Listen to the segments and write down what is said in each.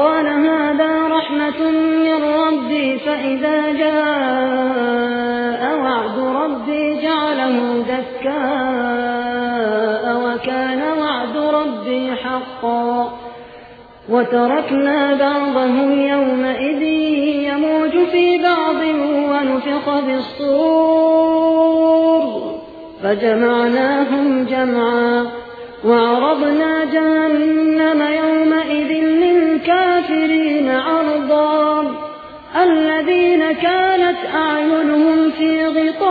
قال هذا رحمة من ربي فإذا جاء وعد ربي جعله دكاء وكان وعد ربي حقا. وتركنا بعضهم يومئذ يموج في بعض ونفخ بالصور فجمعناهم جمعا وعرضنا جهنم كانت أعينهم في غطاء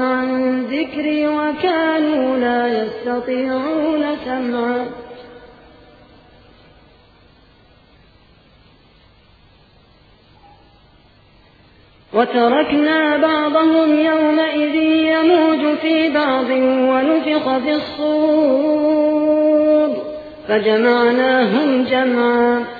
عن ذكري وكانوا لا يستطيعون سمعا. وتركنا بعضهم يومئذ يموج في بعض ونفخ في الصور فجمعناهم جمعا.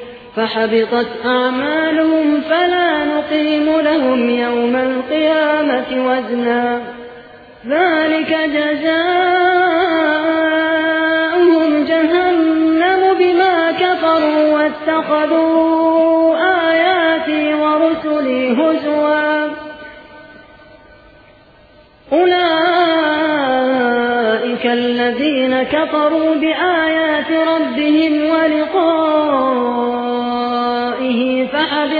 فحبطت أعمالهم فلا نقيم لهم يوم القيامة وزنا. ذلك جزاؤهم جهنم بما كفروا واتخذوا آياتي ورسلي هزوا. أولئك الذين كفروا بآيات ربهم ولقائه